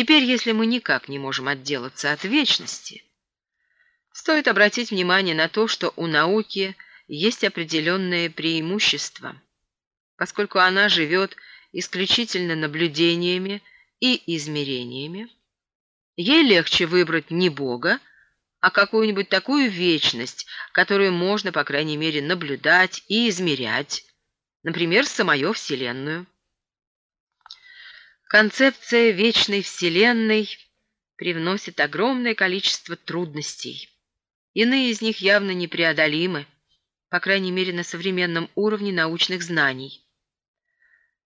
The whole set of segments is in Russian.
Теперь, если мы никак не можем отделаться от вечности, стоит обратить внимание на то, что у науки есть определенные преимущества, поскольку она живет исключительно наблюдениями и измерениями. Ей легче выбрать не Бога, а какую-нибудь такую вечность, которую можно, по крайней мере, наблюдать и измерять, например, самую Вселенную. Концепция вечной Вселенной привносит огромное количество трудностей. Иные из них явно непреодолимы, по крайней мере, на современном уровне научных знаний.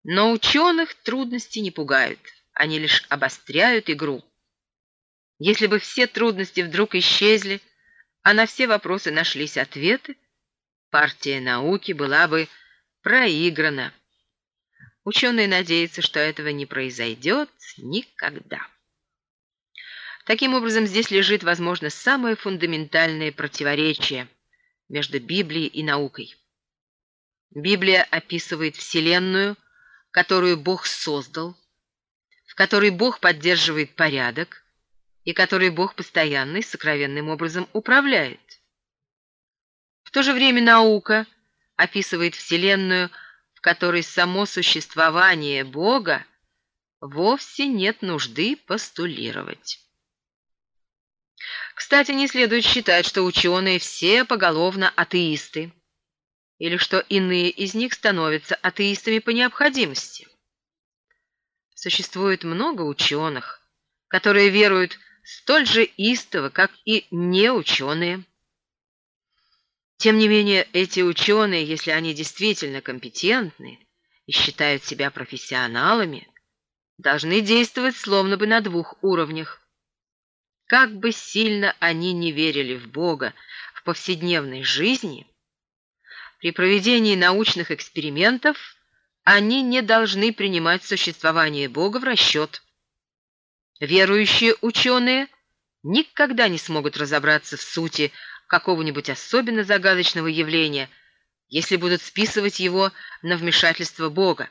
Но ученых трудности не пугают, они лишь обостряют игру. Если бы все трудности вдруг исчезли, а на все вопросы нашлись ответы, партия науки была бы проиграна. Ученые надеются, что этого не произойдет никогда. Таким образом, здесь лежит, возможно, самое фундаментальное противоречие между Библией и наукой. Библия описывает Вселенную, которую Бог создал, в которой Бог поддерживает порядок и которой Бог постоянно и сокровенным образом управляет. В то же время наука описывает Вселенную, которой само существование Бога вовсе нет нужды постулировать. Кстати, не следует считать, что ученые все поголовно атеисты, или что иные из них становятся атеистами по необходимости. Существует много ученых, которые веруют столь же истово, как и неученые. Тем не менее, эти ученые, если они действительно компетентны и считают себя профессионалами, должны действовать словно бы на двух уровнях. Как бы сильно они не верили в Бога в повседневной жизни, при проведении научных экспериментов они не должны принимать существование Бога в расчет. Верующие ученые никогда не смогут разобраться в сути какого-нибудь особенно загадочного явления, если будут списывать его на вмешательство Бога,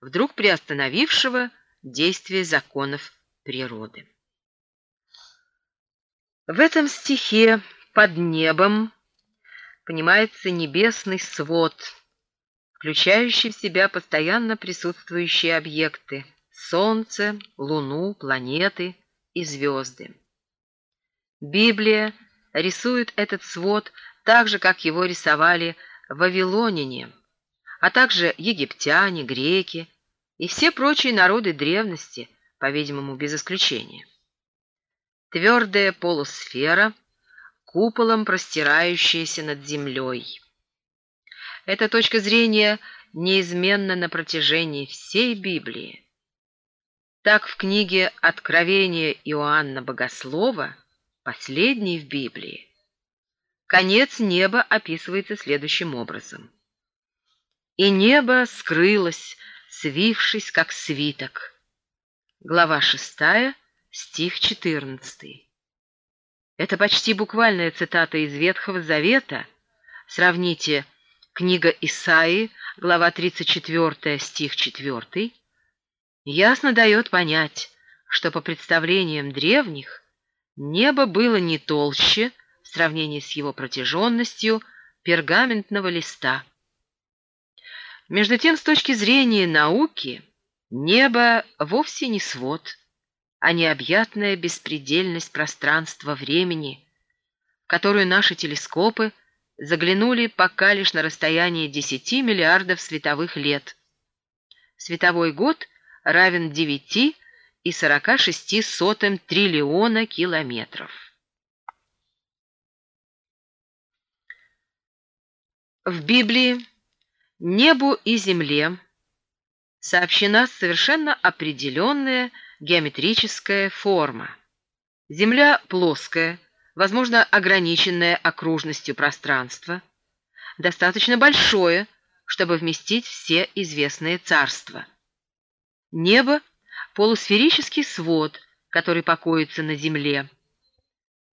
вдруг приостановившего действие законов природы. В этом стихе «под небом» понимается небесный свод, включающий в себя постоянно присутствующие объекты — Солнце, Луну, планеты и звезды. Библия — рисует этот свод так же, как его рисовали вавилоняне, а также египтяне, греки и все прочие народы древности, по-видимому, без исключения. Твердая полусфера, куполом простирающаяся над землей. Эта точка зрения неизменна на протяжении всей Библии. Так в книге «Откровение Иоанна Богослова» последний в Библии. Конец неба описывается следующим образом. «И небо скрылось, свившись, как свиток». Глава 6, стих 14. Это почти буквальная цитата из Ветхого Завета. Сравните книга Исаии, глава 34, стих 4. Ясно дает понять, что по представлениям древних – Небо было не толще, в сравнении с его протяженностью, пергаментного листа. Между тем, с точки зрения науки, небо вовсе не свод, а необъятная беспредельность пространства-времени, в которую наши телескопы заглянули пока лишь на расстояние 10 миллиардов световых лет. Световой год равен 9 и 46 сотым триллиона километров. В Библии небу и земле сообщена совершенно определенная геометрическая форма. Земля плоская, возможно, ограниченная окружностью пространства, достаточно большое, чтобы вместить все известные царства. Небо полусферический свод, который покоится на земле.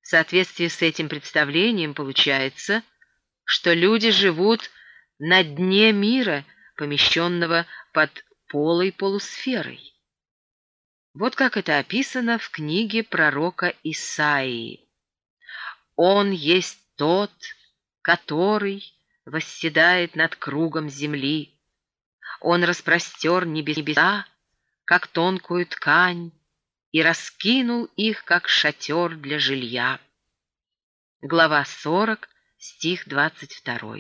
В соответствии с этим представлением получается, что люди живут на дне мира, помещенного под полой полусферой. Вот как это описано в книге пророка Исаии. «Он есть тот, который восседает над кругом земли. Он распростер небеса, как тонкую ткань, и раскинул их, как шатер для жилья. Глава 40, стих 22.